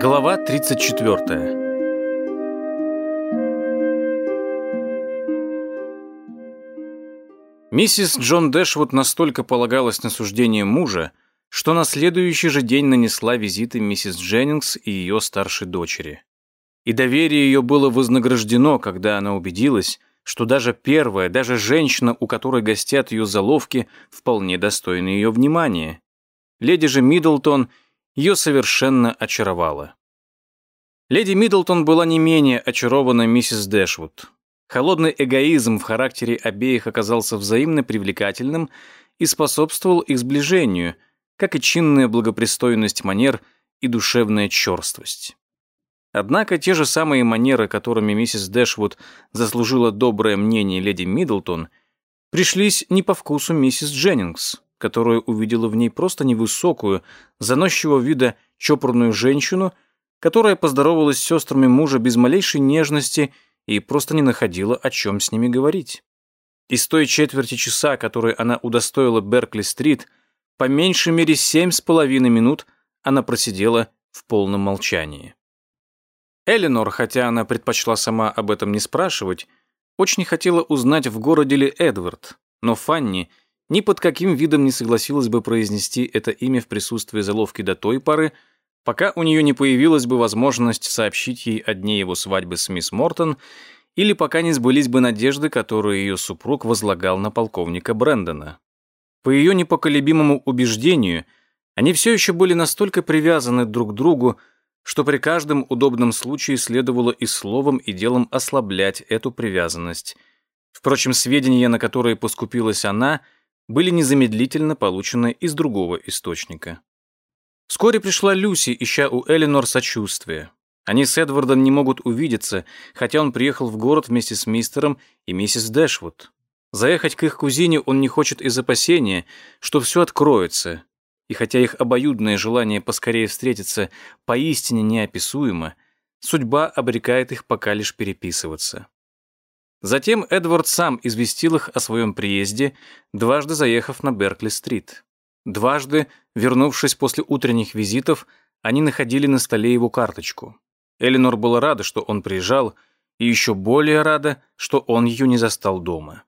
Глава 34 Миссис Джон Дэшвуд настолько полагалась на суждение мужа, что на следующий же день нанесла визиты миссис Дженнингс и ее старшей дочери. И доверие ее было вознаграждено, когда она убедилась, что даже первая, даже женщина, у которой гостят ее заловки, вполне достойна ее внимания. Леди же Миддлтон – ее совершенно очаровало. Леди Миддлтон была не менее очарована миссис Дэшвуд. Холодный эгоизм в характере обеих оказался взаимно привлекательным и способствовал их сближению, как и чинная благопристойность манер и душевная черствость. Однако те же самые манеры, которыми миссис Дэшвуд заслужила доброе мнение леди Миддлтон, пришлись не по вкусу миссис Дженнингс которая увидела в ней просто невысокую, заносчивого вида чопорную женщину, которая поздоровалась с сестрами мужа без малейшей нежности и просто не находила, о чем с ними говорить. Из той четверти часа, которой она удостоила Беркли-стрит, по меньшей мере семь с половиной минут она просидела в полном молчании. Эленор, хотя она предпочла сама об этом не спрашивать, очень хотела узнать, в городе ли Эдвард, но Фанни – ни под каким видом не согласилась бы произнести это имя в присутствии заловки до той поры, пока у нее не появилась бы возможность сообщить ей о дне его свадьбы с мисс Мортон или пока не сбылись бы надежды, которые ее супруг возлагал на полковника Брэндона. По ее непоколебимому убеждению, они все еще были настолько привязаны друг к другу, что при каждом удобном случае следовало и словом, и делом ослаблять эту привязанность. Впрочем, сведения, на которые поскупилась она – были незамедлительно получены из другого источника. Вскоре пришла Люси, ища у Эленор сочувствия. Они с Эдвардом не могут увидеться, хотя он приехал в город вместе с мистером и миссис Дэшвуд. Заехать к их кузине он не хочет из опасения, что все откроется. И хотя их обоюдное желание поскорее встретиться поистине неописуемо, судьба обрекает их пока лишь переписываться. Затем Эдвард сам известил их о своем приезде, дважды заехав на Беркли-стрит. Дважды, вернувшись после утренних визитов, они находили на столе его карточку. Эленор была рада, что он приезжал, и еще более рада, что он ее не застал дома.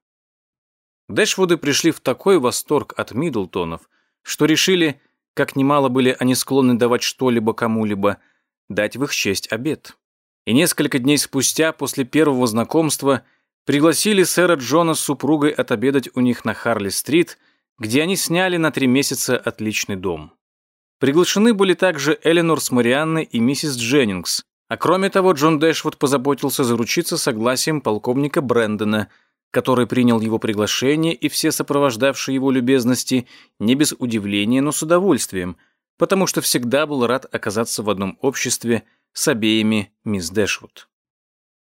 Дэшвуды пришли в такой восторг от Миддлтонов, что решили, как немало были они склонны давать что-либо кому-либо, дать в их честь обед. И несколько дней спустя, после первого знакомства, пригласили сэра Джона с супругой отобедать у них на Харли-стрит, где они сняли на три месяца отличный дом. Приглашены были также Эленор с Марианной и миссис Дженнингс, а кроме того Джон Дэшвуд позаботился заручиться согласием полковника Брэндона, который принял его приглашение и все сопровождавшие его любезности не без удивления, но с удовольствием, потому что всегда был рад оказаться в одном обществе с обеими мисс Дэшвуд.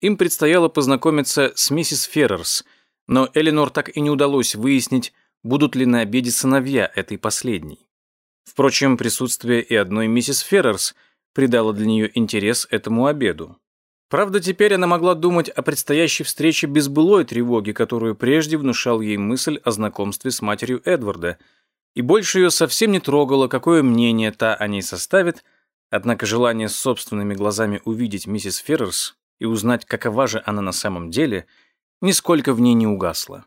Им предстояло познакомиться с миссис Феррерс, но Эленор так и не удалось выяснить, будут ли на обеде сыновья этой последней. Впрочем, присутствие и одной миссис Феррерс придало для нее интерес этому обеду. Правда, теперь она могла думать о предстоящей встрече без былой тревоги, которую прежде внушал ей мысль о знакомстве с матерью Эдварда, и больше ее совсем не трогало, какое мнение та о ней составит, однако желание собственными глазами увидеть миссис Феррерс и узнать, какова же она на самом деле, нисколько в ней не угасло.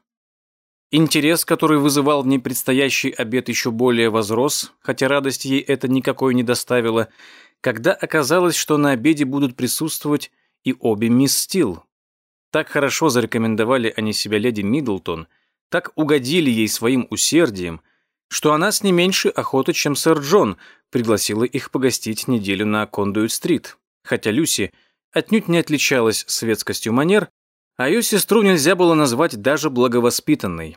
Интерес, который вызывал в ней предстоящий обед, еще более возрос, хотя радость ей это никакой не доставило, когда оказалось, что на обеде будут присутствовать и обе мисс Стил. Так хорошо зарекомендовали они себя леди Миддлтон, так угодили ей своим усердием, что она с не меньшей охотой, чем сэр Джон, пригласила их погостить неделю на Кондуит-стрит, хотя Люси – отнюдь не отличалась светскостью манер, а ее сестру нельзя было назвать даже благовоспитанной.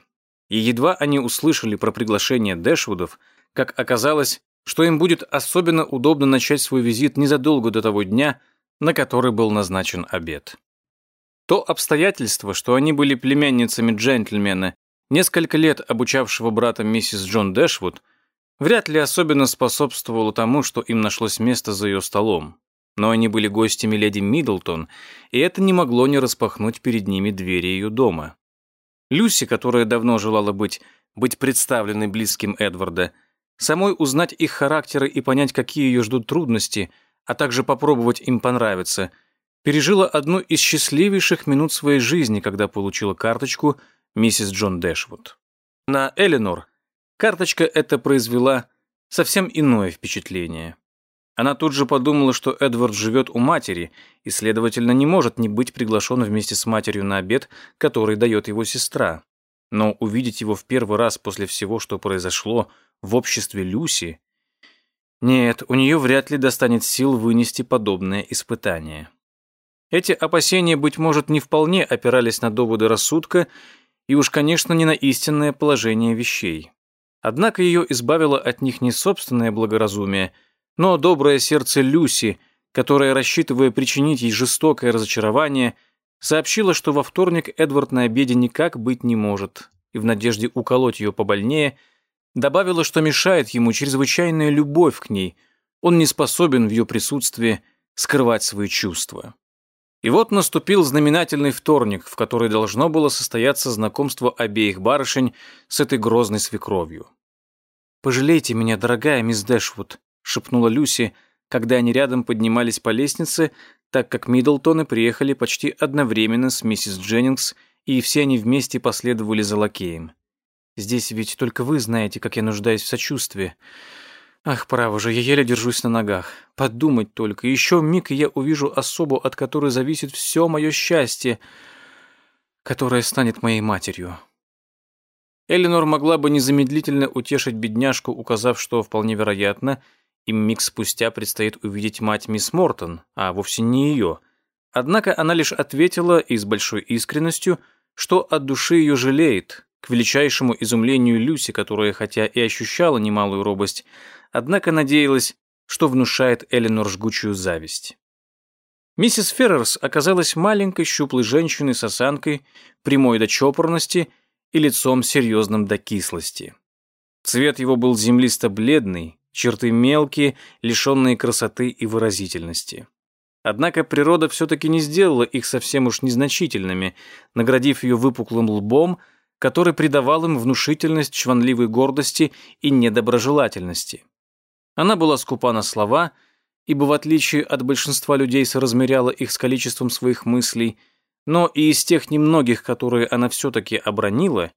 И едва они услышали про приглашение Дэшвудов, как оказалось, что им будет особенно удобно начать свой визит незадолго до того дня, на который был назначен обед. То обстоятельство, что они были племянницами джентльмена, несколько лет обучавшего брата миссис Джон Дэшвуд, вряд ли особенно способствовало тому, что им нашлось место за ее столом но они были гостями леди Миддлтон, и это не могло не распахнуть перед ними двери ее дома. Люси, которая давно желала быть, быть представленной близким Эдварда, самой узнать их характеры и понять, какие ее ждут трудности, а также попробовать им понравиться, пережила одну из счастливейших минут своей жизни, когда получила карточку миссис Джон Дэшвуд. На Эленор карточка эта произвела совсем иное впечатление. Она тут же подумала, что Эдвард живет у матери и, следовательно, не может не быть приглашен вместе с матерью на обед, который дает его сестра. Но увидеть его в первый раз после всего, что произошло в обществе Люси... Нет, у нее вряд ли достанет сил вынести подобное испытание. Эти опасения, быть может, не вполне опирались на доводы рассудка и уж, конечно, не на истинное положение вещей. Однако ее избавило от них не собственное благоразумие, но доброе сердце Люси, которое, рассчитывая причинить ей жестокое разочарование, сообщило, что во вторник Эдвард на обеде никак быть не может, и в надежде уколоть ее побольнее, добавила, что мешает ему чрезвычайная любовь к ней, он не способен в ее присутствии скрывать свои чувства. И вот наступил знаменательный вторник, в который должно было состояться знакомство обеих барышень с этой грозной свекровью. «Пожалейте меня, дорогая мисс Дэшвуд», — шепнула Люси, когда они рядом поднимались по лестнице, так как Миддлтоны приехали почти одновременно с миссис Дженнингс, и все они вместе последовали за лакеем. «Здесь ведь только вы знаете, как я нуждаюсь в сочувствии. Ах, право же, я еле держусь на ногах. Подумать только, еще миг, и я увижу особу, от которой зависит все мое счастье, которая станет моей матерью. Эленор могла бы незамедлительно утешить бедняжку, указав, что, вполне вероятно, им миг спустя предстоит увидеть мать мисс Мортон, а вовсе не ее. Однако она лишь ответила и с большой искренностью, что от души ее жалеет, к величайшему изумлению Люси, которая, хотя и ощущала немалую робость, однако надеялась, что внушает Эленор жгучую зависть. Миссис Феррерс оказалась маленькой щуплой женщиной с осанкой, прямой до чопорности и лицом серьезным до кислости. Цвет его был землисто-бледный, черты мелкие, лишенные красоты и выразительности. Однако природа все-таки не сделала их совсем уж незначительными, наградив ее выпуклым лбом, который придавал им внушительность чванливой гордости и недоброжелательности. Она была скупа на слова, ибо в отличие от большинства людей соразмеряла их с количеством своих мыслей, но и из тех немногих, которые она все-таки обронила,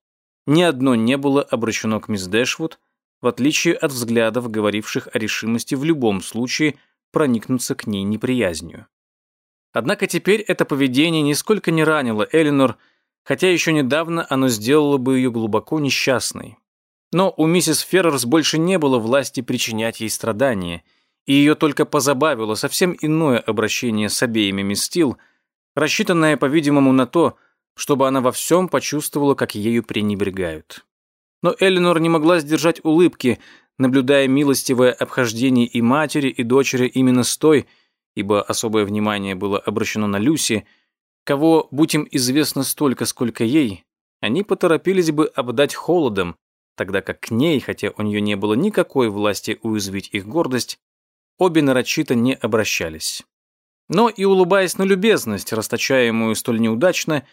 ни одно не было обращено к мисс Дэшвуд, в отличие от взглядов, говоривших о решимости в любом случае проникнуться к ней неприязнью. Однако теперь это поведение нисколько не ранило Элинор, хотя еще недавно оно сделало бы ее глубоко несчастной. Но у миссис Феррерс больше не было власти причинять ей страдания, и ее только позабавило совсем иное обращение с обеими мисс Стил, рассчитанное, по-видимому, на то, чтобы она во всем почувствовала, как ею пренебрегают. Но Эленор не могла сдержать улыбки, наблюдая милостивое обхождение и матери, и дочери именно с той, ибо особое внимание было обращено на Люси, кого, будь им известно столько, сколько ей, они поторопились бы обдать холодом, тогда как к ней, хотя у нее не было никакой власти уязвить их гордость, обе нарочито не обращались. Но и улыбаясь на любезность, расточаемую столь неудачно,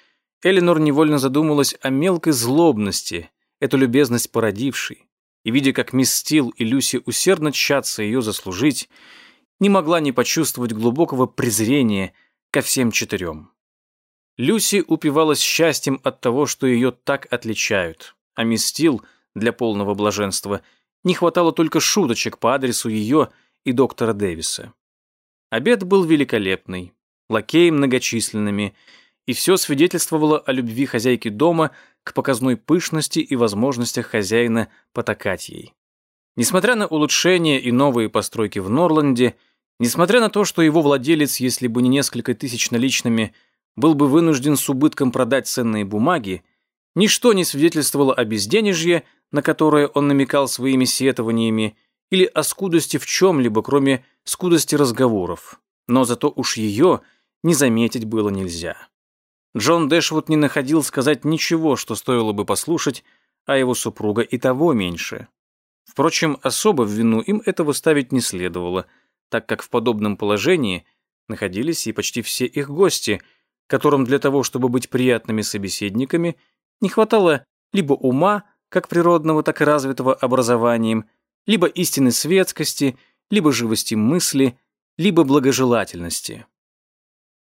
Эленор невольно задумалась о мелкой злобности, эту любезность породившей, и, видя, как мисс Стил и Люси усердно тщатся ее заслужить, не могла не почувствовать глубокого презрения ко всем четырем. Люси упивалась счастьем от того, что ее так отличают, а мисс Стил — для полного блаженства, не хватало только шуточек по адресу ее и доктора Дэвиса. Обед был великолепный, лакеи многочисленными, и все свидетельствовало о любви хозяйки дома к показной пышности и возможностях хозяина потакать ей. Несмотря на улучшения и новые постройки в Норланде, несмотря на то, что его владелец, если бы не несколько тысяч наличными, был бы вынужден с убытком продать ценные бумаги, ничто не свидетельствовало о безденежье, на которое он намекал своими сетованиями, или о скудости в чем-либо, кроме скудости разговоров. Но зато уж ее не заметить было нельзя. Джон Дэшвуд не находил сказать ничего, что стоило бы послушать, а его супруга и того меньше. Впрочем, особо в вину им этого ставить не следовало, так как в подобном положении находились и почти все их гости, которым для того, чтобы быть приятными собеседниками, не хватало либо ума, как природного, так и развитого образованием, либо истинной светскости, либо живости мысли, либо благожелательности.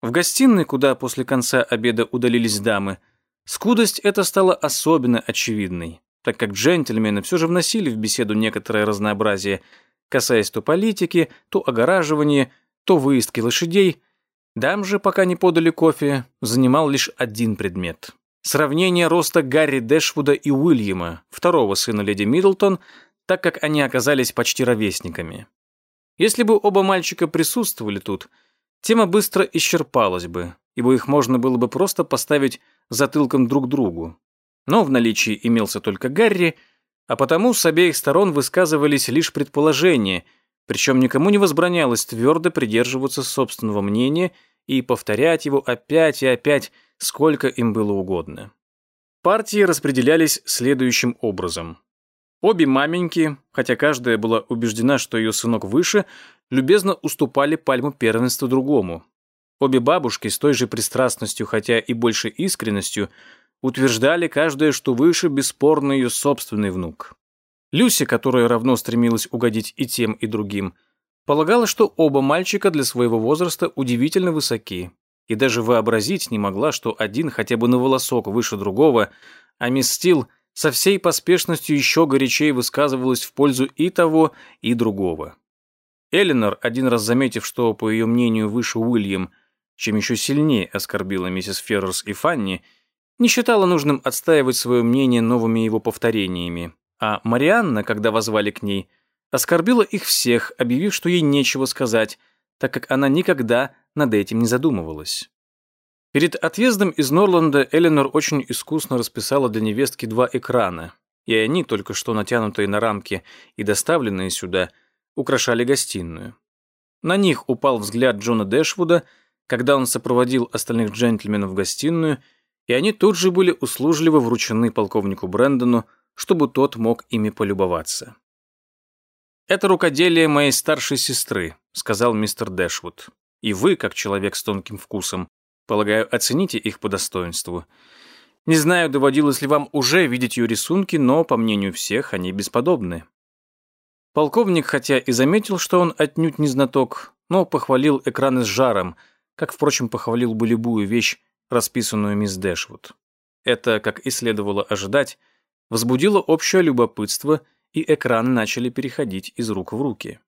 В гостиной, куда после конца обеда удалились дамы, скудость эта стала особенно очевидной, так как джентльмены все же вносили в беседу некоторое разнообразие, касаясь то политики, то огораживания, то выездки лошадей. Дам же, пока не подали кофе, занимал лишь один предмет. Сравнение роста Гарри Дэшвуда и Уильяма, второго сына леди Миддлтон, так как они оказались почти ровесниками. Если бы оба мальчика присутствовали тут, тема быстро исчерпалась бы, ибо их можно было бы просто поставить затылком друг другу. Но в наличии имелся только Гарри, а потому с обеих сторон высказывались лишь предположения, причем никому не возбранялось твердо придерживаться собственного мнения и повторять его опять и опять, сколько им было угодно. Партии распределялись следующим образом. Обе маменьки, хотя каждая была убеждена, что ее сынок выше, любезно уступали пальму первенства другому. Обе бабушки с той же пристрастностью, хотя и большей искренностью, утверждали каждая, что выше бесспорно ее собственный внук. Люси, которая равно стремилась угодить и тем, и другим, полагала, что оба мальчика для своего возраста удивительно высоки, и даже вообразить не могла, что один хотя бы на волосок выше другого, а мисс Стил – со всей поспешностью еще горячее высказывалась в пользу и того, и другого. Эленор, один раз заметив, что, по ее мнению, выше Уильям, чем еще сильнее оскорбила миссис Феррерс и Фанни, не считала нужным отстаивать свое мнение новыми его повторениями, а Марианна, когда возвали к ней, оскорбила их всех, объявив, что ей нечего сказать, так как она никогда над этим не задумывалась. Перед отъездом из Норланда Эленор очень искусно расписала для невестки два экрана, и они, только что натянутые на рамки и доставленные сюда, украшали гостиную. На них упал взгляд Джона Дэшвуда, когда он сопроводил остальных джентльменов в гостиную, и они тут же были услужливо вручены полковнику Брэндону, чтобы тот мог ими полюбоваться. «Это рукоделие моей старшей сестры», — сказал мистер Дэшвуд. «И вы, как человек с тонким вкусом, Полагаю, оцените их по достоинству. Не знаю, доводилось ли вам уже видеть ее рисунки, но, по мнению всех, они бесподобны. Полковник, хотя и заметил, что он отнюдь не знаток, но похвалил экраны с жаром, как, впрочем, похвалил бы любую вещь, расписанную мисс Дэшвуд. Это, как и следовало ожидать, возбудило общее любопытство, и экраны начали переходить из рук в руки.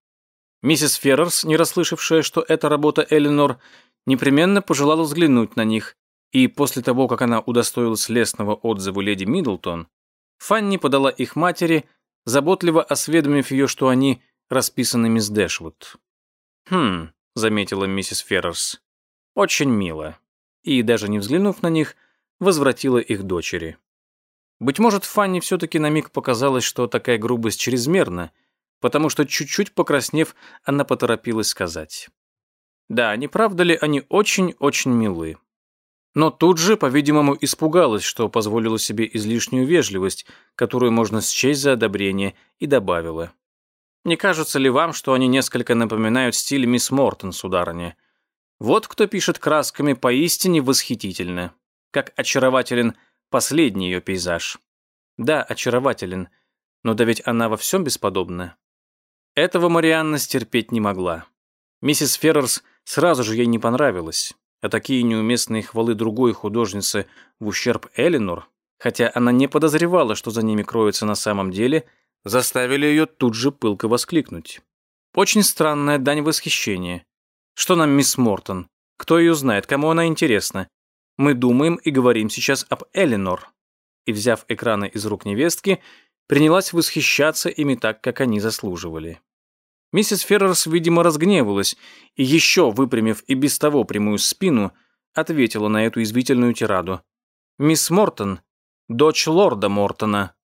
Миссис Феррерс, не расслышавшая, что это работа Эленор, непременно пожелала взглянуть на них, и после того, как она удостоилась лестного отзыва леди Миддлтон, Фанни подала их матери, заботливо осведомив ее, что они расписаны мисс Дэшвуд. «Хм», — заметила миссис Феррерс, — «очень мило». И, даже не взглянув на них, возвратила их дочери. Быть может, Фанни все-таки на миг показалось, что такая грубость чрезмерна, потому что, чуть-чуть покраснев, она поторопилась сказать. Да, не правда ли они очень-очень милы? Но тут же, по-видимому, испугалась, что позволила себе излишнюю вежливость, которую можно счесть за одобрение, и добавила. «Не кажется ли вам, что они несколько напоминают стиль мисс Мортон, сударыня? Вот кто пишет красками поистине восхитительно. Как очарователен последний ее пейзаж. Да, очарователен, но да ведь она во всем бесподобна». Этого Марианна стерпеть не могла. Миссис Феррерс – Сразу же ей не понравилось, а такие неуместные хвалы другой художницы в ущерб Эленор, хотя она не подозревала, что за ними кроется на самом деле, заставили ее тут же пылко воскликнуть. Очень странная дань восхищения. Что нам мисс Мортон? Кто ее знает, кому она интересна? Мы думаем и говорим сейчас об Эленор. И, взяв экраны из рук невестки, принялась восхищаться ими так, как они заслуживали. Миссис Феррерс, видимо, разгневалась и еще, выпрямив и без того прямую спину, ответила на эту извительную тираду. «Мисс Мортон, дочь лорда Мортона».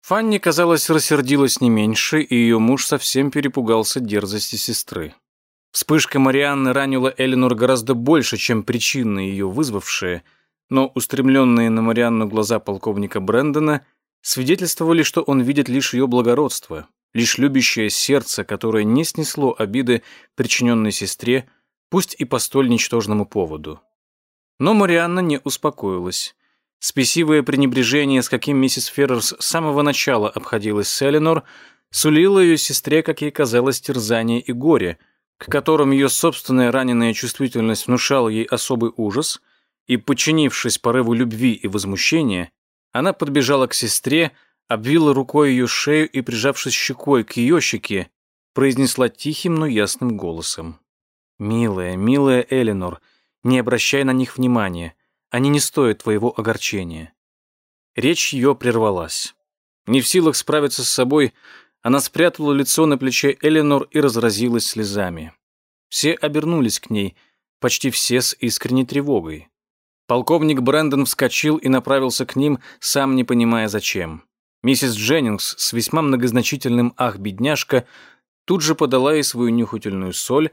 Фанни, казалось, рассердилась не меньше, и ее муж совсем перепугался дерзости сестры. Вспышка Марианны ранила Эленор гораздо больше, чем причины ее вызвавшие, но устремленные на Марианну глаза полковника Брэндона свидетельствовали, что он видит лишь ее благородство, лишь любящее сердце, которое не снесло обиды, причиненной сестре, пусть и по столь ничтожному поводу. Но Марианна не успокоилась. Спесивое пренебрежение, с каким миссис Феррерс с самого начала обходилась с Эленор, сулило ее сестре, как ей казалось, терзание и горе, к которым ее собственная раненая чувствительность внушала ей особый ужас, и, подчинившись порыву любви и возмущения, она подбежала к сестре, обвила рукой ее шею и, прижавшись щекой к ее щеке, произнесла тихим, но ясным голосом. «Милая, милая Эленор, не обращай на них внимания, они не стоят твоего огорчения». Речь ее прервалась. Не в силах справиться с собой, она спрятала лицо на плече Эленор и разразилась слезами. Все обернулись к ней, почти все с искренней тревогой. Полковник Брэндон вскочил и направился к ним, сам не понимая зачем. Миссис Дженнингс с весьма многозначительным «ах, бедняжка» тут же подала ей свою нюхательную соль,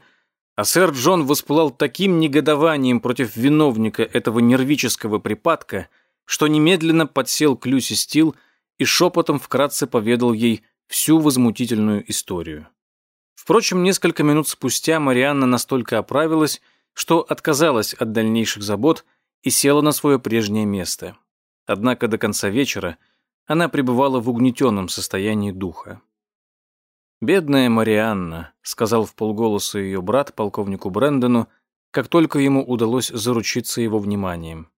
а сэр Джон воспылал таким негодованием против виновника этого нервического припадка, что немедленно подсел к Люси Стил и шепотом вкратце поведал ей всю возмутительную историю. Впрочем, несколько минут спустя Марианна настолько оправилась, что отказалась от дальнейших забот и села на свое прежнее место. Однако до конца вечера она пребывала в угнетенном состоянии духа. «Бедная Марианна», — сказал в полголоса ее брат полковнику Брэндону, как только ему удалось заручиться его вниманием.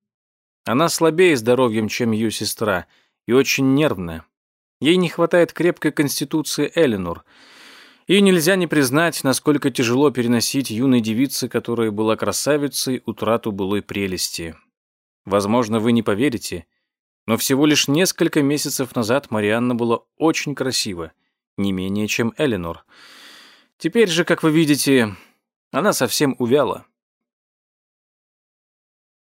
«Она слабее здоровьем, чем ее сестра, и очень нервная. Ей не хватает крепкой конституции Эленор, и нельзя не признать, насколько тяжело переносить юной девице, которая была красавицей, утрату былой прелести. Возможно, вы не поверите, но всего лишь несколько месяцев назад Марианна была очень красива, не менее, чем Эленор. Теперь же, как вы видите, она совсем увяла.